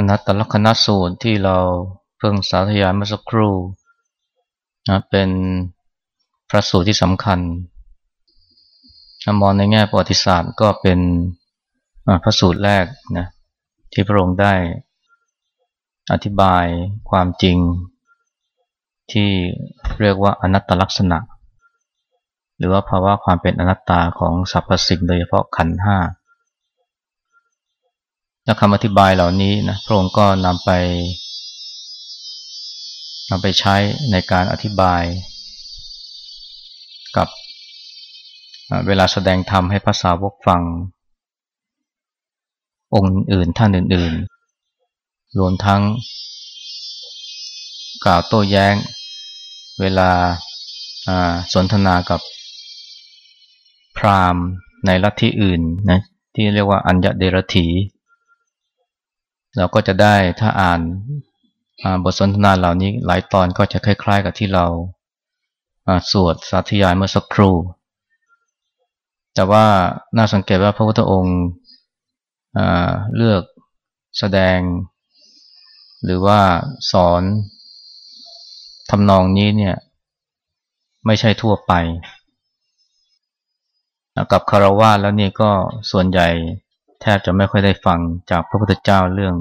อนัตตลกนัสูตรที่เราเพิ่งสาธยายเมื่อสักครู่นะเป็นพระสูตรที่สำคัญมองในแง่ประวัติศาสตร์ก็เป็นพระสูตรแรกนะที่พระองค์ได้อธิบายความจริง ที่เรียกว่าอนัตตลักษณะ หรือว่าภาวะความเป็นอนัตตาของสรรพสิ่งโดยเฉพาะขันธ์ห้า และคำอธิบายเหล่านี้นะพระองค์ก็นำไปนำไปใช้ในการอธิบาย กับเวลาแสดงธรรมให้ภาษาวกฟัง องค์อื่นท่านอื่น ๆ รวมทั้ง กล่าวโต้แย้ง เวลาสนทนากับพราหมณ์ในลัทธิอื่นนะที่เรียกว่าอัญญเดรถี เราก็จะได้ถ้าอ่านบทสนทนาเหล่านี้หลายตอนก็จะคล้าย ๆ กับที่เราสวดสาธยายเมื่อสักครู่ แต่ว่าน่าสังเกตว่าพระพุทธองค์เลือกแสดง หรือว่าสอนทำนองนี้เนี่ยไม่ใช่ทั่วไป กับคารวะแล้วนี่ก็ส่วนใหญ่ แทบจะไม่ค่อยได้ฟังจากพระพุทธเจ้าเรื่อง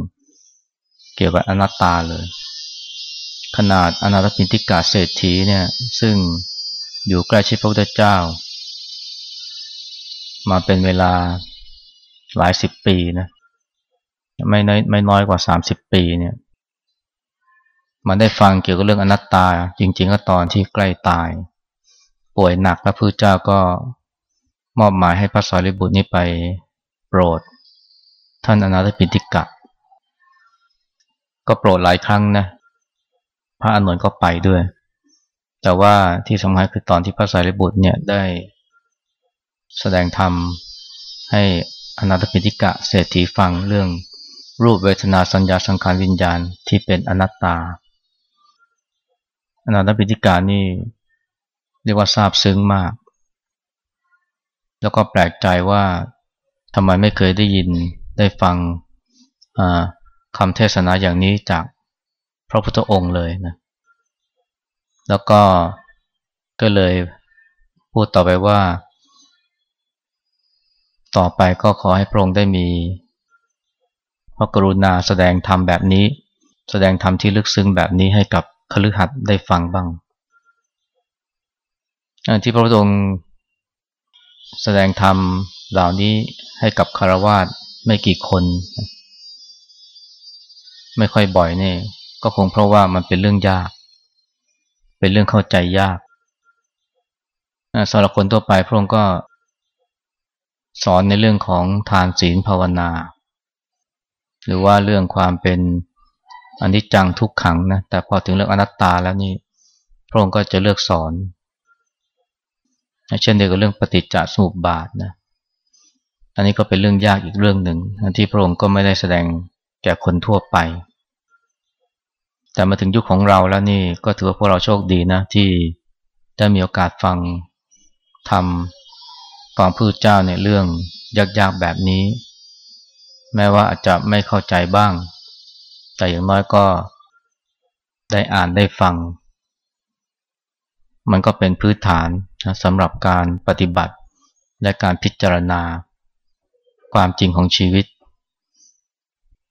เกี่ยวกับอนัตตาเลย ขนาดอนาถปินทิกาเศรษฐีเนี่ยซึ่งอยู่ใกล้ชิดพระพุทธเจ้า มาเป็นเวลาหลายสิบปีนะไม่น้อยไม่น้อยกว่าสามสิบปีเนี่ยมันได้ฟังเกี่ยวกับเรื่องอนัตตา จริง ๆ ก็ตอนที่ใกล้ตาย ป่วยหนักแล้วพระเจ้าก็มอบหมายให้พระสารีบุตรนี้ไป โปรด ท่านอนาถปิฎกะ ก็โปรดหลายครั้งนะ พระอานนท์ก็ไปด้วย แต่ว่าที่สำคัญคือตอนที่พระสารีบุตรเนี่ยได้แสดงธรรมให้อนาถปิฎกะเศรษฐีฟังเรื่องรูปเวทนาสัญญาสังขารวิญญาณที่เป็นอนัตตา อนาถปิฎกานี่เรียกว่าซาบซึ้งมาก แล้วก็แปลกใจว่า ทำไมไม่เคยได้ยินได้ฟังคำเทศนาอย่างนี้จากพระพุทธองค์เลยนะ แล้วก็ก็เลยพูดต่อไปว่า ต่อไปก็ขอให้พระองค์ได้มีพระกรุณาแสดงธรรมแบบนี้ แสดงธรรมที่ลึกซึ้งแบบนี้ให้กับคฤหัสถ์ได้ฟังบ้างที่พระพุทธองค์ แสดงธรรมเหล่านี้ให้กับคารวาสไม่กี่คน ไม่ค่อยบ่อยเนี่ก็คงเพราะว่ามันเป็นเรื่องยาก เป็นเรื่องเข้าใจยากสำหรับคนทั่วไปพระองค์ก็สอนในเรื่องของทานศีลภาวนา หรือว่าเรื่องความเป็นอนนี้จังทุกขังนะแต่พอถึงเรื่องอนัตตาแล้วนี่พระองค์ก็จะเลือกสอน เช่นเดียวกับเรื่องปฏิจจสมุปบาทนะอันนี้ก็เป็นเรื่องยากอีกเรื่องหนึ่งที่พระองค์ก็ไม่ได้แสดงแก่คนทั่วไป แต่มาถึงยุคของเราแล้วนี่ก็ถือว่าพวกเราโชคดีนะที่ได้มีโอกาสฟังทำฟังพระเจ้าในเรื่องยากๆแบบนี้ แม้ว่าอาจจะไม่เข้าใจบ้าง แต่อย่างน้อยก็ได้อ่านได้ฟัง มันก็เป็นพื้นฐานนะสำหรับการปฏิบัติและการพิจารณา ความจริงของชีวิต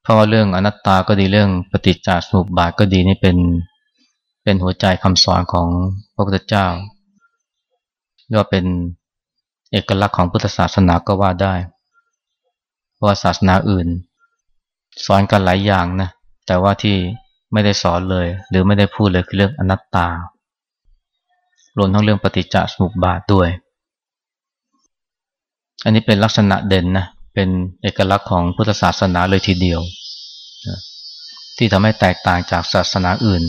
เพราะว่าเรื่องอนัตตาก็ดีเรื่องปฏิจจสมุปบาทก็ดีนี่เป็นเป็นหัวใจคำสอนของพระพุทธเจ้าเรียกว่าเป็นเอกลักษณ์ของพุทธศาสนาก็ว่าได้ เพราะศาสนาอื่น สอนกันหลายอย่างนะแต่ว่าที่ไม่ได้สอนเลย หรือไม่ได้พูดเลยคือเรื่องอนัตตา รวมทั้งเรื่องปฏิจจสมุปบาทด้วย อันนี้เป็นลักษณะเด่นนะ เป็นเอกลักษณ์ของพุทธศาสนาเลยทีเดียว ที่ทำให้แตกต่างจากศาสนาอื่น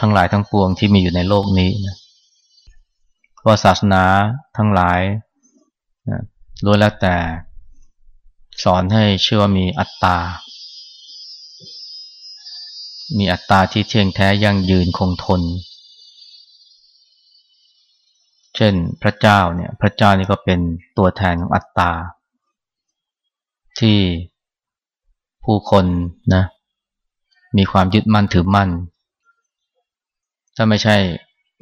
ทั้งหลายทั้งปวงที่มีอยู่ในโลกนี้นะว่าศาสนาทั้งหลายล้วนแล้วแต่สอนให้เชื่อว่ามีอัตตา มีอัตตาที่เที่ยงแท้ยั่งยืนคงทน เช่นพระเจ้าเนี่ยพระเจ้านี่ก็เป็นตัวแทนของอัตตา ที่ผู้คนนะมีความยึดมั่นถือมั่น ถ้าไม่ใช่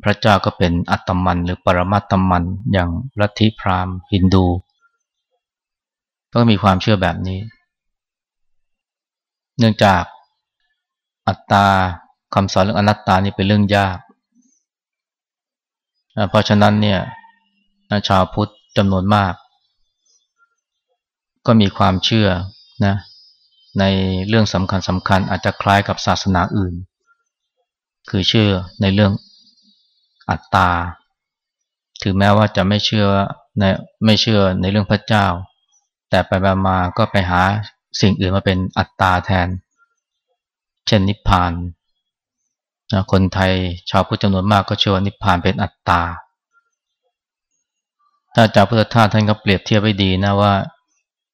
พระเจ้าก็เป็นอัตมันหรือปรมาตมัน อย่างลัทธิพราหมณ์ฮินดู ก็มีความเชื่อแบบนี้ เนื่องจากอัตตาคำสอนเรื่องอนัตตานี่เป็นเรื่องยาก เพราะฉะนั้นเนี่ยชาวพุทธจำนวนมาก ก็มีความเชื่อนะในเรื่องสำคัญสำคัญอาจจะคล้ายกับศาสนาอื่น คือเชื่อในเรื่องอัตตา ถึงแม้ว่าจะไม่เชื่อในไม่เชื่อในเรื่องพระเจ้า แต่ไปมาก็ไปหาสิ่งอื่นมาเป็นอัตตาแทน เช่นนิพพาน นะคนไทยชาวพุทธจำนวนมากก็เชื่อว่านิพพานเป็นอัตตาถ้าจากพุทธทาสท่านก็เปรียบเทียบไว้ดีนะว่า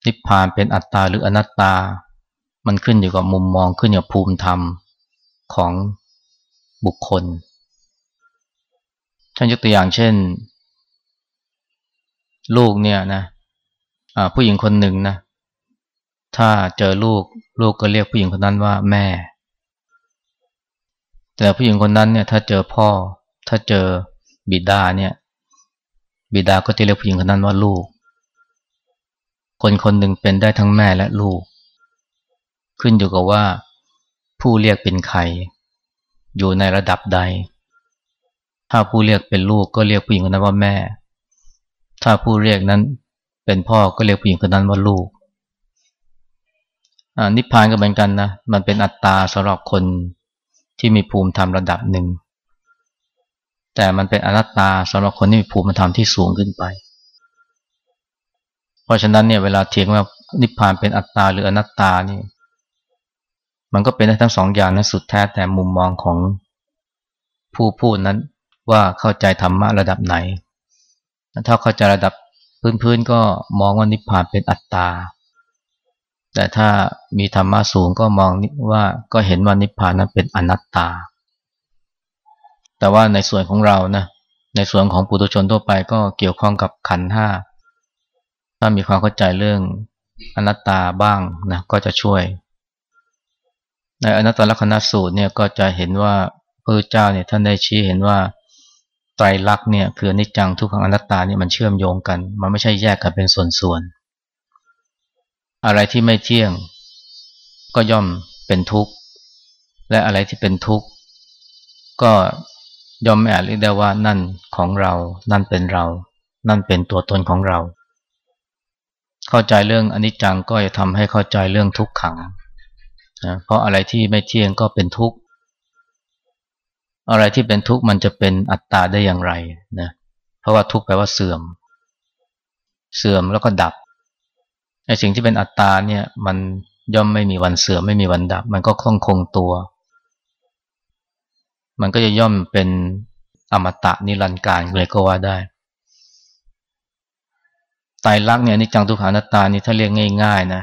นิพพานเป็นอัตตาหรืออนัตตา มันขึ้นอยู่กับมุมมองขึ้นอยู่กับภูมิธรรมของบุคคลท่านยกตัวอย่างเช่น ลูกเนี่ยนะผู้หญิงคนหนึ่งนะถ้าเจอลูกลูกก็เรียกผู้หญิงคนนั้นว่าแม่ แต่ผู้หญิงคนนั้นเนี่ยถ้าเจอพ่อ ถ้าเจอบิดาเนี่ย บิดาก็จะเรียกผู้หญิงคนนั้นว่าลูก คนคนหนึ่งเป็นได้ทั้งแม่และลูก ขึ้นอยู่กับว่า ผู้เรียกเป็นใคร อยู่ในระดับใด ถ้าผู้เรียกเป็นลูกก็เรียกผู้หญิงคนนั้นว่าแม่ ถ้าผู้เรียกนั้นเป็นพ่อก็เรียกผู้หญิงคนนั้นว่าลูกนิพพานก็เหมือนกันนะ มันเป็นอัตตาสำหรับคน ที่มีภูมิธรรมระดับหนึ่ง แต่มันเป็นอนัตตาสำหรับคนที่มีภูมิธรรมที่สูงขึ้นไป เพราะฉะนั้นเนี่ยเวลาเทียงว่านิพพานเป็นอัตตาหรืออนัตตานี่มันก็เป็นได้ทั้งสองอย่างนะสุดแท้แต่มุมมองของผู้พูดนั้นว่าเข้าใจธรรมะระดับไหน ถ้าเข้าใจระดับพื้นๆก็มองว่านิพพานเป็นอัตตา แต่ถ้ามีธรรมะสูงก็มองว่าก็เห็นว่านิพพานนั้นเป็นอนัตตา แต่ว่าในส่วนของเรานะในส่วนของปุถุชนทั่วไปก็เกี่ยวข้องกับขันห้าถ้ามีความเข้าใจเรื่องอนัตตาบ้างนะก็จะช่วย ในอนัตตลกนัสูตรเนี่ยก็จะเห็นว่าพระเจ้าเนี่ยท่านได้ชี้เห็นว่าไตรลักษณ์เนี่ยคือนิจจังทุกขังอนัตตาเนี่ยมันเชื่อมโยงกัน มันไม่ใช่แยกกันเป็นส่วน อะไรที่ไม่เที่ยง ก็ย่อมเป็นทุกข์ และอะไรที่เป็นทุกข์ ก็ย่อมไม่อาจเรียกได้ว่านั่นของเรา นั่นเป็นเรา นั่นเป็นตัวตนของเรา เข้าใจเรื่องอนิจจังก็จะทำให้เข้าใจเรื่องทุกขังนะเพราะอะไรที่ไม่เที่ยงก็เป็นทุกข์ อะไรที่เป็นทุกข์มันจะเป็นอัตตาได้อย่างไรนะ เพราะว่าทุกข์แปลว่าเสื่อม เสื่อมแล้วก็ดับ ไอ้สิ่งที่เป็นอัตตาเนี่ยมันย่อมไม่มีวันเสื่อมไม่มีวันดับ มันก็คงคงตัว มันก็จะย่อมเป็นอมตะนิรันดร์การเลยก็ว่าได้ตายรักเนี่ยอนิจังทุกขานัตตานี่ถ้าเรียกง่ายๆนะ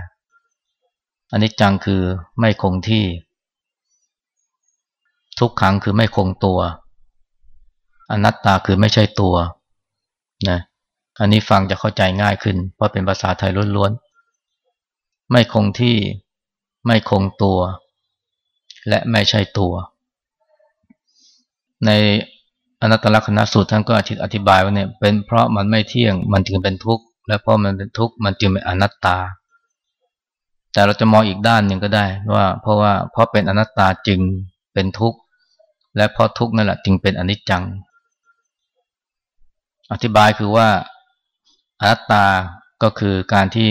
อันนี้จังคือไม่คงที่ ทุกขังคือไม่คงตัว อนัตตาคือไม่ใช่ตัวนะอันนี้ฟังจะเข้าใจง่ายขึ้น เพราะเป็นภาษาไทยล้วนๆ ไม่คงที่ไม่คงตัว และไม่ใช่ตัว ในอนัตตลักษณะสูตรท่านก็อธิบายว่าเนี่ยเป็นเพราะมันไม่เที่ยงมันจึงเป็นทุกข์และเพราะมันเป็นทุกข์มันจึงเป็นอนัตตา แต่เราจะมองอีกด้านหนึ่งก็ได้ว่าเพราะว่าเพราะเป็นอนัตตาจึงเป็นทุกข์และเพราะทุกข์นั่นแหละจึงเป็นอนิจจัง อธิบายคือว่าอนัตตาก็คือการที่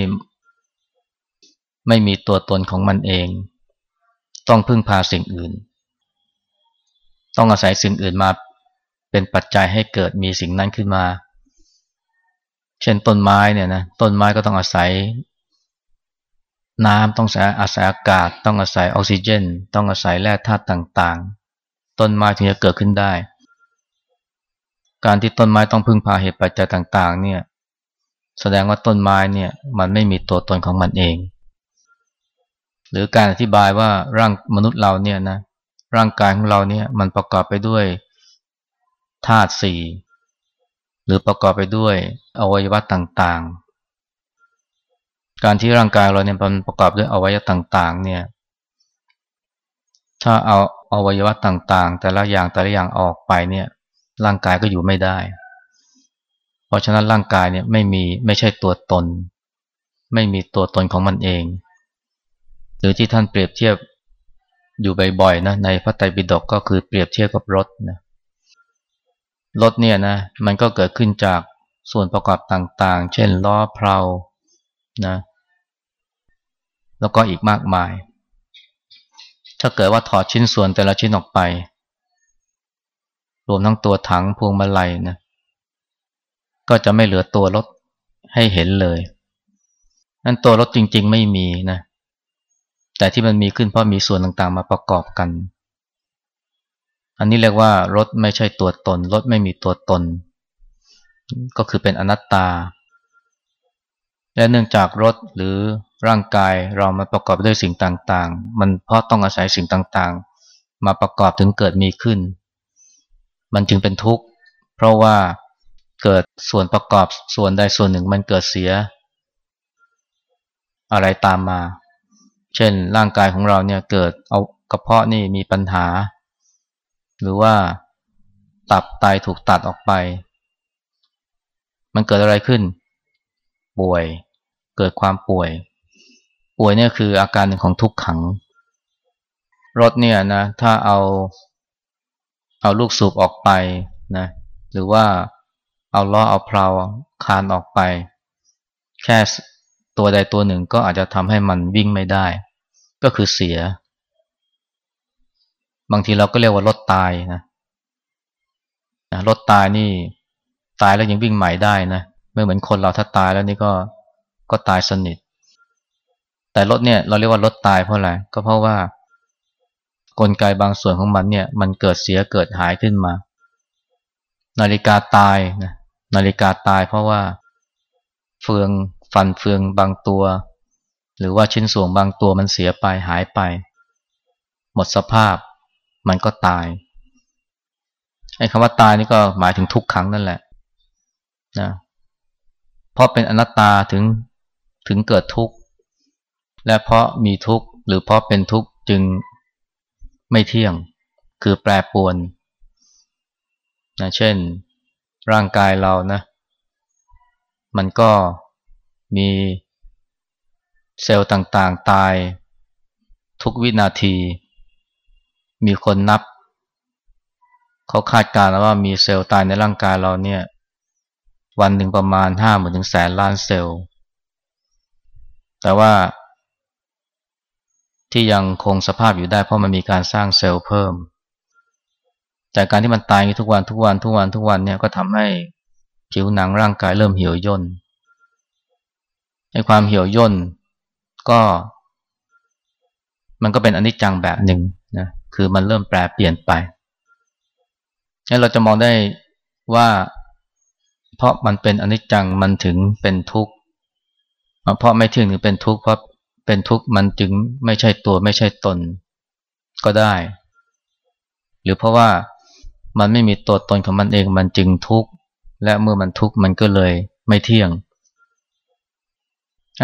ไม่มีตัวตนของมันเอง ต้องพึ่งพาสิ่งอื่น ต้องอาศัยสิ่งอื่นมาเป็นปัจจัยให้เกิดมีสิ่งนั้นขึ้นมา เช่นต้นไม้เนี่ยนะต้นไม้ก็ต้องอาศัย น้ำต้องอาศัยอากาศ ต้องอาศัยออกซิเจน ต้องอาศัยแร่ธาตุต่างๆ ต้นไม้ถึงจะเกิดขึ้นได้ การที่ต้นไม้ต้องพึ่งพาเหตุปัจจัยต่าง ๆ เนี่ยแสดงว่าต้นไม้เนี่ยมันไม่มีตัวตนของมันเอง หรือการอธิบายว่าร่างมนุษย์เราเนี่ยนะร่างกายของเราเนี่ยมันประกอบไปด้วยธาตุสี่หรือประกอบไปด้วยอวัยวะต่างๆ การที่ร่างกายเราเนี่ยมันประกอบด้วยอวัยวะต่าง ๆ เนี่ย ถ้าเอาอวัยวะต่างๆ แต่ละอย่างแต่ละอย่างออกไปเนี่ย ร่างกายก็อยู่ไม่ได้ เพราะฉะนั้นร่างกายเนี่ยไม่มีไม่ใช่ตัวตน ไม่มีตัวตนของมันเอง รือที่ท่านเปรียบเทียบอยู่บ่อยๆนะในพระไตรปิฎกก็คือเปรียบเทียบกับรถนะรถเนี่ยนะมันก็เกิดขึ้นจากส่วนประกอบต่างๆ เช่นล้อเพลานะแล้วก็อีกมากมาย ถ้าเกิดว่าถอดชิ้นส่วนแต่ละชิ้นออกไป รวมทั้งตัวถังพวงมาลัยนะก็จะไม่เหลือตัวรถให้เห็นเลยนั้นตัวรถจริงๆไม่มีนะ แต่ที่มันมีขึ้นเพราะมีส่วนต่างๆ มาประกอบกัน อันนี้เรียกว่ารถไม่ใช่ตัวตน รถไม่มีตัวตน ก็คือเป็นอนัตตา และเนื่องจากรถหรือร่างกายเรามาประกอบด้วยสิ่งต่างๆ มันเพราะต้องอาศัยสิ่งต่างๆ มาประกอบถึงเกิดมีขึ้น มันจึงเป็นทุกข์ เพราะว่าเกิดส่วนประกอบส่วนใดส่วนหนึ่งมันเกิดเสีย อะไรตามมา เช่นร่างกายของเราเนี่ยเกิดเอากระเพาะนี่มีปัญหา หรือว่าตับไตถูกตัดออกไป มันเกิดอะไรขึ้น ป่วย เกิดความป่วย ป่วยเนี่ยคืออาการหนึ่งของทุกขัง รถเนี่ยนะถ้าเอาเอาลูกสูบออกไปนะหรือว่าเอาล้อเอาเพลาคานออกไป แค่ ตัวใดตัวหนึ่งก็อาจจะทำให้มันวิ่งไม่ได้ ก็คือเสีย บางทีเราก็เรียกว่ารถตายนะนะรถตายนี่ตายแล้วยังวิ่งใหม่ได้นะไม่เหมือนคนเราถ้าตายแล้วนี่ก็ก็ตายสนิท แต่รถเนี่ยเราเรียกว่ารถตายเพราะอะไรก็เพราะว่ากลไกบางส่วนของมันเนี่ยมันเกิดเสียเกิดหายขึ้นมา นาฬิกาตายนะนาฬิกาตายเพราะว่าเฟือง ฟันเฟืองบางตัว หรือว่าชิ้นส่วนบางตัวมันเสียไปหายไป หมดสภาพมันก็ตายไอ้คำว่าตายนี่ก็หมายถึงทุกครั้งนั่นแหละนะเพราะเป็นอนัตตาถึงถึงเกิดทุกข์ และเพราะมีทุกข์หรือเพราะเป็นทุกข์จึงไม่เที่ยงคือแปรปรวนนะเช่นร่างกายเรานะ มันก็ มีเซลล์ต่างๆ ตายทุกวินาที มีคนนับ เขาคาดการณ์ว่ามีเซลล์ตายในร่างกายเราเนี่ย วันหนึ่งประมาณห้าหมื่นถึงแสนล้านเซลล์ แต่ว่า ที่ยังคงสภาพอยู่ได้เพราะมันมีการสร้างเซลล์เพิ่ม แต่การที่มันตายทุกวันทุกวันทุกวันทุกวันเนี่ยก็ทำให้ผิวหนังร่างกายเริ่มเหี่ยวย่น ในความเหี่ยวย่นก็ มันก็เป็นอนิจจังแบบหนึ่งนะคือมันเริ่มแปรเปลี่ยนไปงั้นเราจะมองได้ว่า เพราะมันเป็นอนิจจังมันถึงเป็นทุกข์เพราะไม่เที่ยงถึงเป็นทุกข์เพราะเป็นทุกข์มันจึงไม่ใช่ตัวไม่ใช่ตนก็ได้ หรือเพราะว่ามันไม่มีตัวตนของมันเองมันจึงทุกข์และเมื่อมันทุกข์มันก็เลยไม่เที่ยง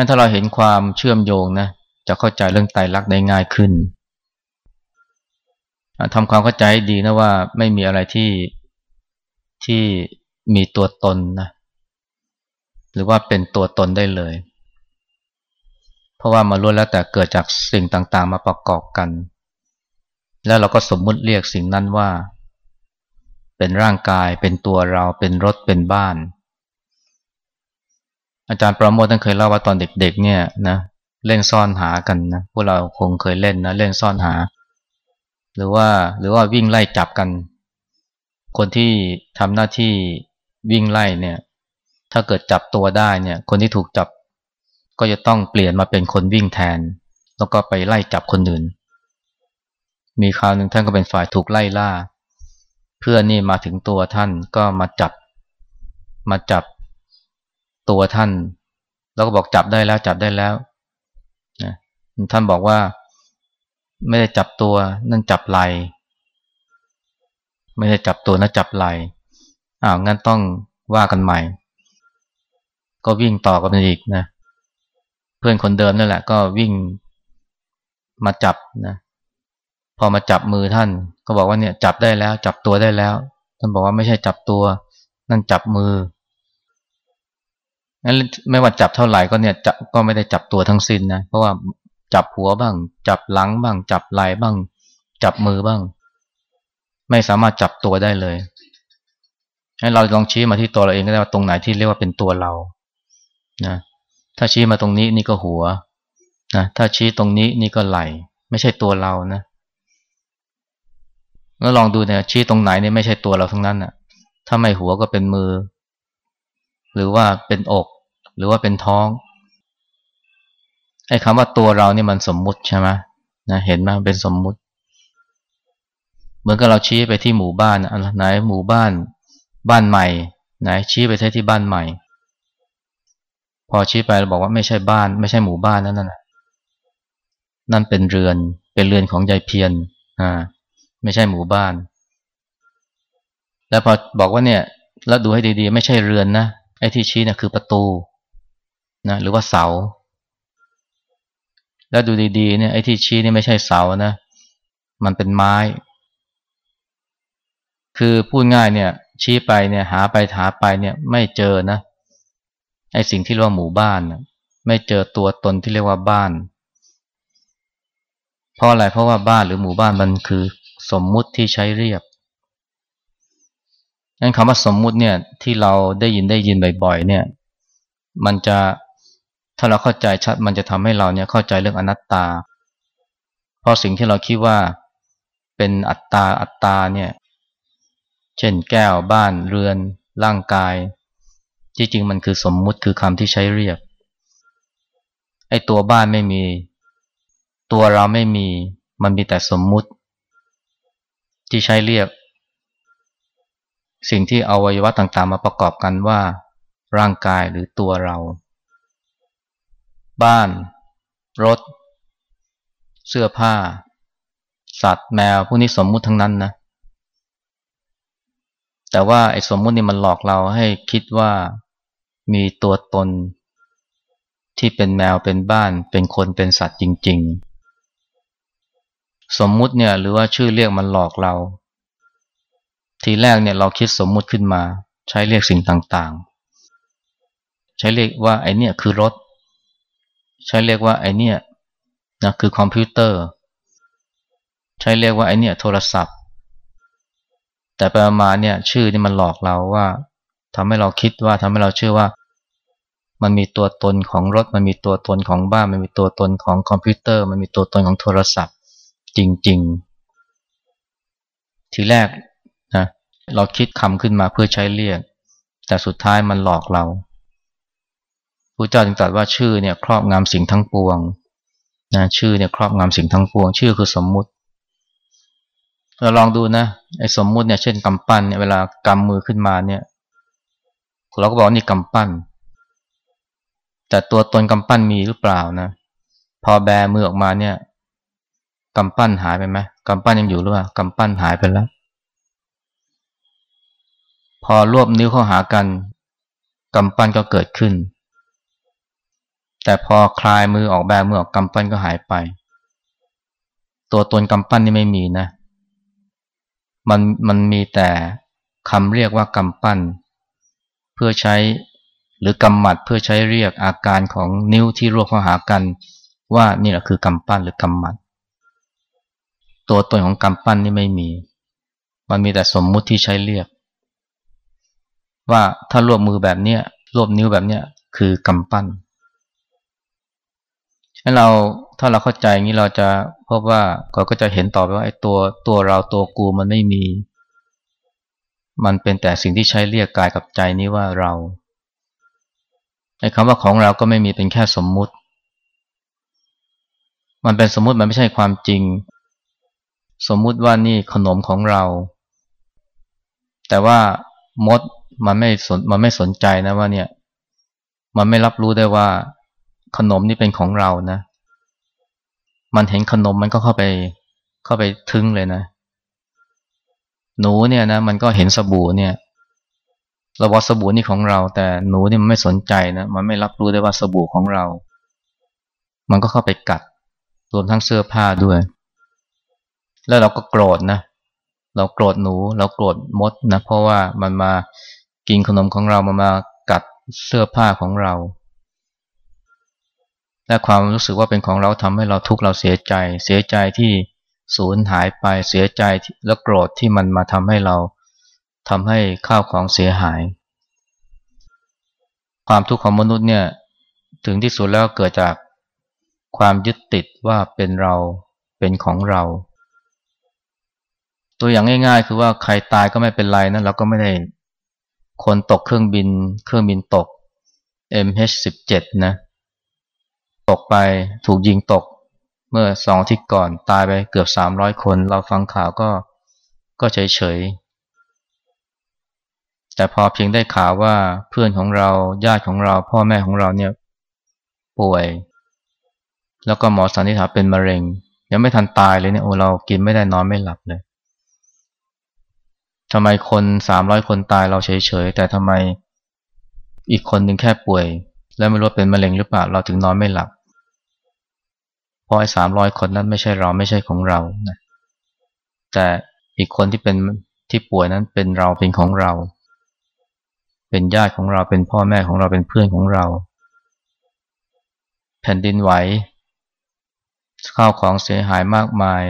ถ้าเราเห็นความเชื่อมโยงนะจะเข้าใจเรื่องไตรลักษณ์ได้ง่ายขึ้นทำความเข้าใจดีนะว่าไม่มีอะไรที่ที่มีตัวตนนะหรือว่าเป็นตัวตนได้เลย เพราะว่ามาล้วนแล้วแต่เกิดจากสิ่งต่างๆ มาประกอบกัน แล้วเราก็สมมุติเรียกสิ่งนั้นว่า เป็นร่างกายเป็นตัวเราเป็นรถเป็นบ้าน อาจารย์ประโมทท่านเคยเล่าว่าตอนเด็กๆ เนี่ยนะเล่นซ่อนหากันนะพวกเราคงเคยเล่นนะเล่นซ่อนหา หรือว่าหรือว่าวิ่งไล่จับกัน คนที่ทำหน้าที่วิ่งไล่เนี่ย ถ้าเกิดจับตัวได้เนี่ย คนที่ถูกจับก็จะต้องเปลี่ยนมาเป็นคนวิ่งแทน แล้วก็ไปไล่จับคนอื่น มีคราวหนึ่งท่านก็เป็นฝ่ายถูกไล่ล่า เพื่อนนี่มาถึงตัวท่านก็มาจับ มาจับ ตัวท่าน แล้วก็บอกจับได้แล้วจับได้แล้วนะท่านบอกว่าไม่ได้จับตัวนั่นจับไหลไม่ได้จับตัวนั่นจับไหลอ้าวงั้นต้องว่ากันใหม่ ก็วิ่งต่อกันอีกนะเพื่อนคนเดิมนั่นแหละ ก็วิ่งมาจับนะพอมาจับมือท่าน ก็บอกว่าเนี่ยจับได้แล้ว จับตัวได้แล้ว ท่านบอกว่าไม่ใช่จับตัว นั่นจับมือ งั้นไม่ว่าจับเท่าไหร่ก็เนี่ยจับก็ไม่ได้จับตัวทั้งสิ้นนะเพราะว่าจับหัวบ้าง จับหลังบ้าง จับไหล่บ้าง จับมือบ้าง ไม่สามารถจับตัวได้เลยให้เราลองชี้มาที่ตัวเราเองก็ได้ว่าตรงไหนที่เรียกว่าเป็นตัวเรานะถ้าชี้มาตรงนี้นี่ก็หัวนะถ้าชี้ตรงนี้นี่ก็ไหล่ไม่ใช่ตัวเรานะแล้วลองดูเนี่ยชี้ตรงไหนเนี่ยไม่ใช่ตัวเราทั้งนั้นอะ ถ้าไม่หัวก็เป็นมือ หรือว่าเป็นอก หรือว่าเป็นท้องไอ้คำว่าตัวเราเนี่ยมันสมมุติใช่ไหมนะเห็นไหมเป็นสมมุติ เหมือนกับเราชี้ไปที่หมู่บ้านอะไรไหนหมู่บ้านบ้านใหม่ไหนชี้ไปที่บ้านใหม่ พอชี้ไปเราบอกว่าไม่ใช่บ้าน ไม่ใช่หมู่บ้านนั่นน่ะนั่นเป็นเรือนเป็นเรือนของยายเพียนอ่าไม่ใช่หมู่บ้าน แล้วพอบอกว่าเนี่ยแล้วดูให้ดีๆ ไม่ใช่เรือนนะ ไอ้ที่ชี้นะ่ะคือประตูนะหรือว่าเสา แล้วดูดีๆเนี่ยไอ้ที่ชี้นี่ไม่ใช่เสานะมันเป็นไม้ คือพูดง่ายเนี่ย ชี้ไปเนี่ยหาไปหาไปเนี่ยไม่เจอนะไอ้สิ่งที่เรียกว่าหมู่บ้านไม่เจอตัวตนที่เรียกว่าบ้าน เพราะอะไรเพราะว่าบ้านหรือหมู่บ้านมันคือสมมุติที่ใช้เรียก นั้นคำว่าสมมุติเนี่ยที่เราได้ยินได้ยินบ่อยๆเนี่ยมันจะถ้าเราเข้าใจชัดมันจะทำให้เราเนี่ยเข้าใจเรื่องอนัตตา เพราะสิ่งที่เราคิดว่าเป็นอัตตาอัตตาเนี่ยเช่นแก้วบ้านเรือน ร่างกาย ที่จริงมันคือสมมุติคือคำที่ใช้เรียกไอ้ตัวบ้านไม่มี ตัวเราไม่มีมันมีแต่สมมุติ ที่ใช้เรียก สิ่งที่อวัยวะต่างๆ มาประกอบกันว่า ร่างกายหรือตัวเรา บ้าน รถ เสื้อผ้า สัตว์แมวพวกนี้สมมุติทั้งนั้นนะ แต่ว่าไอ้สมมุตินี่มันหลอกเราให้คิดว่ามีตัวตนที่เป็นแมวเป็นบ้านเป็นคนเป็นสัตว์จริง ๆ สมมุติเนี่ยหรือว่าชื่อเรียกมันหลอกเรา ทีแรกเนี่ยเราคิดสมมุติขึ้นมา ใช้เรียกสิ่งต่างๆ ใช้เรียกว่าไอเนี่ยคือรถ ใช้เรียกว่าไอเนี่ยนะคือคอมพิวเตอร์ ใช้เรียกว่าไอเนี่ยโทรศัพท์ แต่ไปมาเนี่ยชื่อนี่มันหลอกเราว่าทำให้เราคิดว่าทำให้เราเชื่อว่า มันมีตัวตนของรถ มันมีตัวตนของบ้าน มันมีตัวตนของคอมพิวเตอร์ มันมีตัวตนของโทรศัพท์ จริง ๆ ทีแรก เราคิดคำขึ้นมาเพื่อใช้เรียก แต่สุดท้ายมันหลอกเราพระเจ้าจึงตรัสว่าชื่อเนี่ยครอบงำสิ่งทั้งปวงนะชื่อเนี่ยครอบงำสิ่งทั้งปวง ชื่อคือสมมุติ เราลองดูนะไอ้สมมุติเนี่ยเช่นกำปั้นเนี่ยเวลากำมือขึ้นมาเนี่ย เราก็บอกนี่กำปั้น แต่ตัวตนกำปั้นมีหรือเปล่านะ พอแบมือออกมาเนี่ยกำปั้นหายไปไหมกำปั้นยังอยู่หรือเปล่ากำปั้นหายไปแล้ว พอรวบนิ้วเข้าหากันกำปั้นก็เกิดขึ้น แต่พอคลายมือออกแบมือออกกำปั้นก็หายไป ตัวตนกำปั้นนี่ไม่มีนะ มันมันมีแต่คำเรียกว่ากำปั้น เพื่อใช้หรือกำหมัดเพื่อใช้เรียกอาการของนิ้วที่รวบเข้าหากัน ว่านี่แหละคือกำปั้นหรือกำหมัด ตัวตนของกำปั้นนี่ไม่มี มันมีแต่สมมุติที่ใช้เรียก ว่าถ้ารวบมือแบบเนี้ยรวบนิ้วแบบเนี้ยคือกำปั้นให้เราถ้าเราเข้าใจงี้เราจะพบว่าเราก็จะเห็นต่อไปว่าไอ้ตัวตัวเราตัวกูมันไม่มี มันเป็นแต่สิ่งที่ใช้เรียกกายกับใจนี้ว่าเราไอ้คำว่าของเราก็ไม่มีเป็นแค่สมมุติ มันเป็นสมมุติมันไม่ใช่ความจริง สมมุติว่านี่ขนมของเรา แต่ว่ามด มันไม่สนมันไม่สนใจนะว่าเนี่ย มันไม่รับรู้ได้ว่า ขนมนี่เป็นของเรานะ มันเห็นขนมมันก็เข้าไป เข้าไปทึ้งเลยนะ หนูเนี่ยนะ มันก็เห็นสบู่เนี่ยเราว่าสบู่นี่ของเรา แต่หนูนี่มันไม่สนใจนะมันไม่รับรู้ได้ว่าสบู่ของเรา มันก็เข้าไปกัด รวมทั้งเสื้อผ้าด้วย แล้วเราก็โกรธนะเราโกรธหนู เราโกรธมดนะเพราะว่ามันมา กินขนมของเรามันมากัดเสื้อผ้าของเรา และความรู้สึกว่าเป็นของเราทำให้เราทุกข์เราเสียใจ เสียใจที่สูญหายไปเสียใจและโกรธที่มันมาทำให้เราทำให้ข้าวของเสียหาย ความทุกข์ของมนุษย์เนี่ยถึงที่สุดแล้วเกิดจากความยึดติดว่าเป็นเราเป็นของเรา ตัวอย่างง่ายๆ คือว่าใครตายก็ไม่เป็นไรนะเราก็ไม่ได้ คนตกเครื่องบิน เครื่องบินตก MH17 นะ ตกไปถูกยิงตก เมื่อสองที่ก่อนตายไปเกือบ 300 คน เราฟังข่าวก็ก็เฉยเฉยแต่พอเพียงได้ข่าวว่าเพื่อนของเราญาติของเรา พ่อแม่ของเราเนี่ยป่วย แล้วก็หมอสันนิษฐานเป็นมะเร็ง ยังไม่ทันตายเลยเนี่ยโอ้เรากินไม่ได้นอนไม่หลับเลย ทำไมคนสามร้อยคนตายเราเฉยๆ แต่ทำไมอีกคนหนึ่งแค่ป่วย แล้วไม่รู้เป็นมะเร็งหรือเปล่าเราถึงนอนไม่หลับ เพราะไอ้สามร้อยคนนั้นไม่ใช่เราไม่ใช่ของเรานะแต่อีกคนที่เป็นที่ป่วยนั้นเป็นเราเป็นของเรา เป็นญาติของเราเป็นพ่อแม่ของเราเป็นเพื่อนของเรา แผ่นดินไหวข้าวของเสียหายมากมาย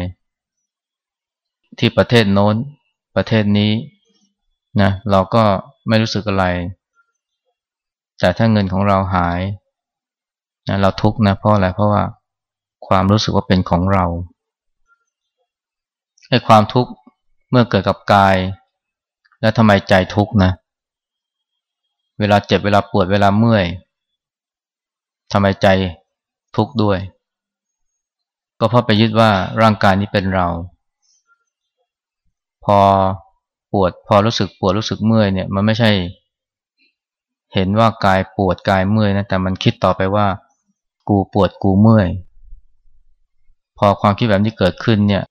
ที่ประเทศโน้น ประเทศนี้นะเราก็ไม่รู้สึกอะไร แต่ถ้าเงินของเราหายนะเราทุกข์นะเพราะอะไรเพราะว่าความรู้สึกว่าเป็นของเราไอ้ความทุกข์เมื่อเกิดกับกาย แล้วทำไมใจทุกข์นะเวลาเจ็บเวลาปวดเวลาเมื่อยทำไมใจทุกข์ด้วย ก็เพราะไปยึดว่าร่างกายนี้เป็นเรา พอปวดพอรู้สึกปวดรู้สึกเมื่อยเนี่ยมันไม่ใช่ เห็นว่ากายปวดกายเมื่อยนะแต่มันคิดต่อไปว่า กูปวดกูเมื่อย พอความคิดแบบนี้เกิดขึ้นเนี่ย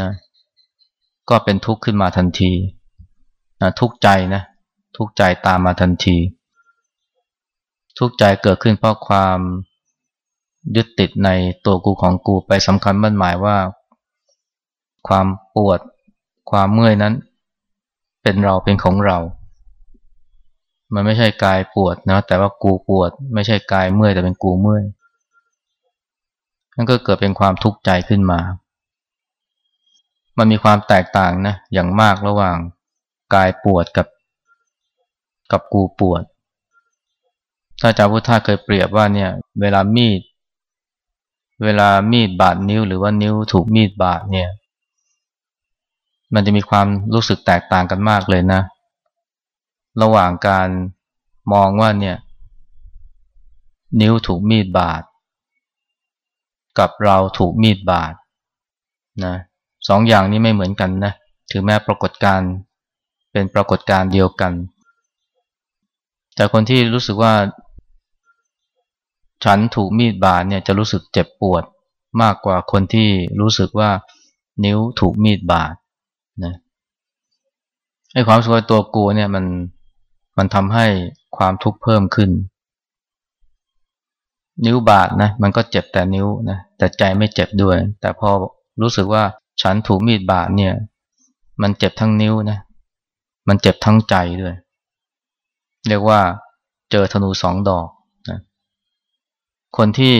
นะก็เป็นทุกข์ขึ้นมาทันทีนะทุกข์ใจนะทุกข์ใจตามมาทันที ทุกข์ใจเกิดขึ้นเพราะความยึดติดในตัวกูของกูไปสำคัญมั่นหมายว่า ความปวด ความเมื่อยนั้นเป็นเราเป็นของเรา มันไม่ใช่กายปวดนะ แต่ว่ากูปวด ไม่ใช่กายเมื่อยแต่เป็นกูเมื่อยนั่นก็เกิดเป็นความทุกข์ใจขึ้นมา มันมีความแตกต่างนะอย่างมากระหว่างกายปวดกับ กับกูปวด ถ้าจาพุทธาเคยเปรียบว่าเนี่ย เวลามีด เวลามีดบาดนิ้วหรือว่านิ้วถูกมีดบาดเนี่ย มันจะมีความรู้สึกแตกต่างกันมากเลยนะ ระหว่างการมองว่าเนี่ย นิ้วถูกมีดบาดกับเราถูกมีดบาดนะสองอย่างนี้ไม่เหมือนกันนะถึงแม้ปรากฏการเป็นปรากฏการเดียวกัน แต่คนที่รู้สึกว่า ฉันถูกมีดบาดเนี่ยจะรู้สึกเจ็บปวดมากกว่าคนที่รู้สึกว่านิ้วถูกมีดบาด นะไอ้ความสวยตัวกูเนี่ยมันมันทำให้ความทุกข์เพิ่มขึ้น นิ้วบาดนะมันก็เจ็บแต่นิ้วนะแต่ใจไม่เจ็บด้วย แต่พอรู้สึกว่าฉันถูกมีดบาดเนี่ย มันเจ็บทั้งนิ้วนะมันเจ็บทั้งใจด้วย เรียกว่าเจอธนูสองดอกนะคนที่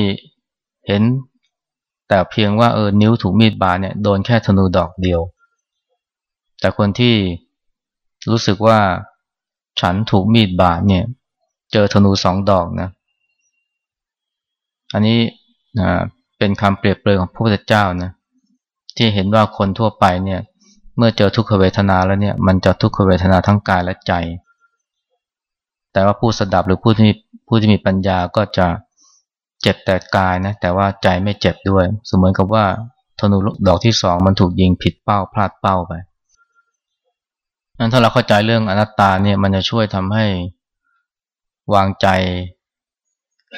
เห็นแต่เพียงว่าเออนิ้วถูกมีดบาดเนี่ยโดนแค่ธนูดอกเดียว แต่คนที่รู้สึกว่าฉันถูกมีดบาดเนี่ย เจอธนูสองดอกนะ อันนี้นะเป็นคำเปรียบเปรยของพระพุทธเจ้านะที่เห็นว่าคนทั่วไปเนี่ย เมื่อเจอทุกขเวทนาแล้วเนี่ย มันจะทุกขเวทนาทั้งกายและใจ แต่ว่าผู้สดับหรือผู้ที่ผู้ที่มีปัญญาก็จะเจ็บแต่กายนะแต่ว่าใจไม่เจ็บด้วย เสมือนกับว่าธนูดอกที่สองมันถูกยิงผิดเป้าพลาดเป้าไป นั้นถ้าเราเข้าใจเรื่องอนัตตาเนี่ยมันจะช่วยทำให้วางใจ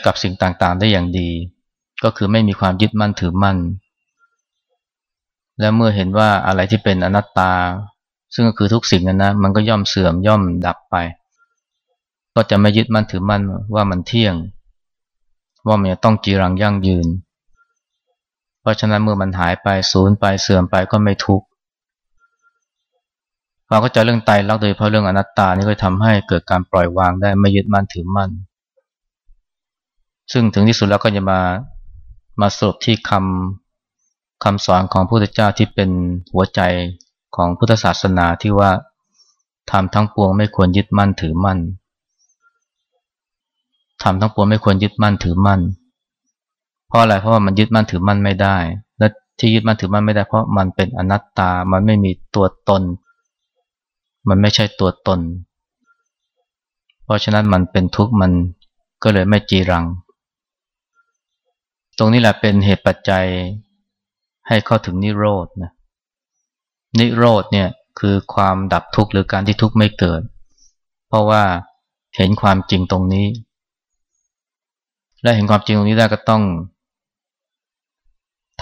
กับสิ่งต่างๆ ได้อย่างดี ก็คือไม่มีความยึดมั่นถือมั่น และเมื่อเห็นว่าอะไรที่เป็นอนัตตา ซึ่งก็คือทุกสิ่งนั้นนะมันก็ย่อมเสื่อมย่อมดับไป ก็จะไม่ยึดมั่นถือมั่นว่ามันเที่ยง ว่ามันจะต้องจีรังยั่งยืน เพราะฉะนั้นเมื่อมันหายไปสูญไปเสื่อมไปก็ไม่ทุกข์ เราก็จเรื่องไตรักโดยเพราะเรื่องอนัตตานี่ก็ทำให้เกิดการปล่อยวางได้ไม่ยึดมั่นถือมั่น ซึ่งถึงที่สุดแล้วก็จะมามาสรุปที่คำคำสอนของพระพุทธเจ้าที่เป็นหัวใจของพุทธศาสนาที่ว่าทำทั้งปวงไม่ควรยึดมั่นถือมั่นทำทั้งปวงไม่ควรยึดมั่นถือมั่น เพราะอะไรเพราะว่ามันยึดมั่นถือมั่นไม่ได้ และที่ยึดมั่นถือมั่นไม่ได้เพราะมันเป็นอนัตตา มันไม่มีตัวตน มันไม่ใช่ตัวตน เพราะฉะนั้นมันเป็นทุกข์มันก็เลยไม่จีรัง ตรงนี้แหละเป็นเหตุปัจจัยให้เข้าถึงนิโรธนะนิโรธเนี่ยคือความดับทุกข์หรือการที่ทุกข์ไม่เกิด เพราะว่าเห็นความจริงตรงนี้ และเห็นความจริงตรงนี้ได้ก็ต้อง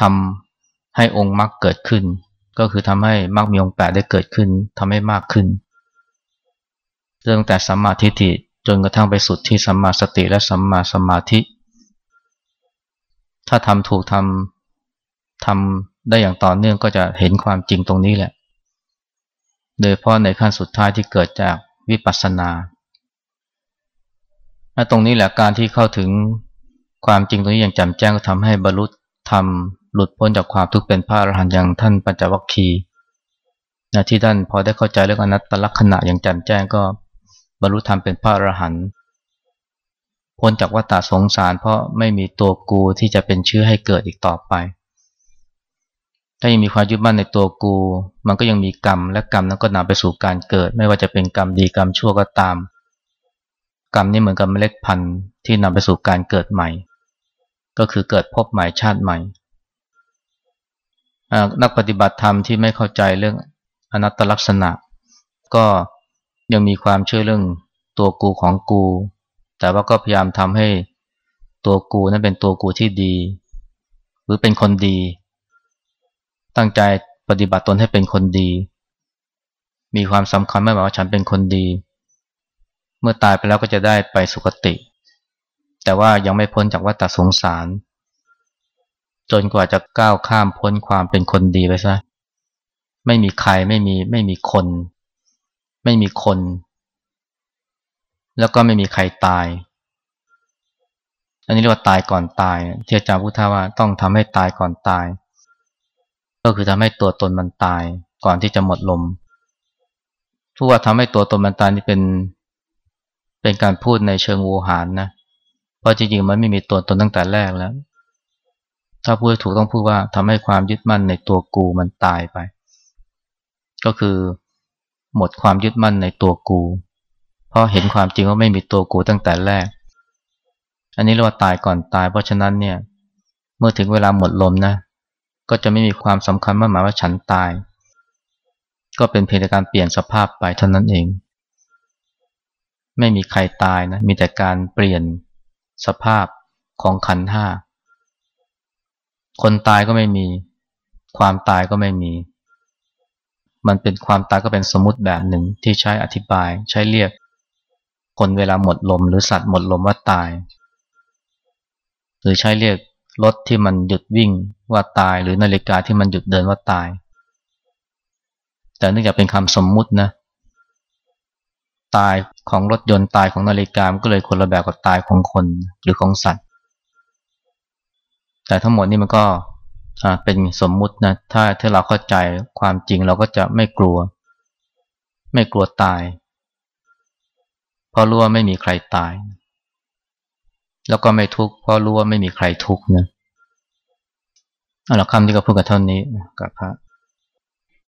ทำให้องค์มรรคเกิดขึ้น ก็คือทำให้มรรคมีองค์แปดได้เกิดขึ้นทำให้มากขึ้น เรื่องแต่สัมมาทิฏฐิจนกระทั่งไปสุดที่สัมมาสติและสัมมาสมาธิ ถ้าทำถูกทำทำได้อย่างต่อเนื่องก็จะเห็นความจริงตรงนี้แหละ โดยเพราะในขั้นสุดท้ายที่เกิดจากวิปัสสนาตรงนี้แหละการที่เข้าถึงความจริงตรงนี้อย่างแจ่มแจ้งก็ทำให้บรรลุธรรม หลุดพ้นจากความทุกข์เป็นพระอรหันต์อย่างท่านปัญจวัคคีย์นะที่ท่านพอได้เข้าใจเรื่องอนัตตลักษณะอย่างแจ่มแจ้งก็บรรลุธรรมเป็นพระอรหันต์พ้นจากวัฏสงสารเพราะไม่มีตัวกูที่จะเป็นเชื้อให้เกิดอีกต่อไป ถ้ายังมีความยึดมั่นในตัวกู มันก็ยังมีกรรมและกรรมนั้นก็นำไปสู่การเกิด ไม่ว่าจะเป็นกรรมดีกรรมชั่วก็ตาม กรรมนี้เหมือนกับเมล็ดพันธุ์ที่นำไปสู่การเกิดใหม่ ก็คือเกิดพบใหม่ชาติใหม่ นักปฏิบัติธรรมที่ไม่เข้าใจเรื่องอนัตตลักษณะ ก็ยังมีความเชื่อเรื่องตัวกูของกู แต่ว่าก็พยายามทำให้ตัวกูนั้นเป็นตัวกูที่ดี หรือเป็นคนดี ตั้งใจปฏิบัติตนให้เป็นคนดี มีความสำคัญไม่หมายว่าฉันเป็นคนดี เมื่อตายไปแล้วก็จะได้ไปสุคติ แต่ว่ายังไม่พ้นจากวัฏสงสาร จนกว่าจะก้าวข้ามพ้นความเป็นคนดีไปซะไม่มีใครไม่มีไม่มีคน ไม่มีคน แล้วก็ไม่มีใครตาย อันนี้เรียกว่าตายก่อนตายที่อาจารย์พุทธาว่าต้องทำให้ตายก่อนตาย ก็คือทำให้ตัวตนมันตายก่อนที่จะหมดลมพูดว่าทำให้ตัวตนมันตายนี่เป็น เป็นการพูดในเชิงโวหารนะเพราะจริงๆมันไม่มีตัวตนตั้งแต่แรกแล้ว ถ้าพูดถูกต้องพูดว่าทำให้ความยึดมั่นในตัวกูมันตายไป ก็คือหมดความยึดมั่นในตัวกู เพราะเห็นความจริงว่าไม่มีตัวกูตั้งแต่แรก อันนี้เรียกว่าตายก่อนตาย เพราะฉะนั้นเนี่ย เมื่อถึงเวลาหมดลมนะ ก็จะไม่มีความสำคัญมากหมายว่าฉันตาย ก็เป็นเพียงการเปลี่ยนสภาพไปเท่านั้นเอง ไม่มีใครตายนะ มีแต่การเปลี่ยนสภาพของขันห้า คนตายก็ไม่มี ความตายก็ไม่มี มันเป็นความตายก็เป็นสมมติแบบหนึ่งที่ใช้อธิบาย ใช้เรียก คนเวลาหมดลมหรือสัตว์หมดลมว่าตาย หรือใช้เรียกรถที่มันหยุดวิ่งว่าตายหรือนาฬิกาที่มันหยุดเดินว่าตาย แต่เนื่องจากเป็นคำสมมุตินะ ตายของรถยนต์ตายของนาฬิกามันก็เลยคนละแบบกับตายของคนหรือของสัตว์ แต่ทั้งหมดนี่มันก็เป็นสมมุตินะถ้าถ้าเราเข้าใจความจริงเราก็จะไม่กลัว ไม่กลัวตาย เพราะรู้ว่าไม่มีใครตาย แล้วก็ไม่ทุกข์เพราะรู้ว่าไม่มีใครทุกข์นะเอาละคำที่ก็พูดกับเท่านี้กับพระ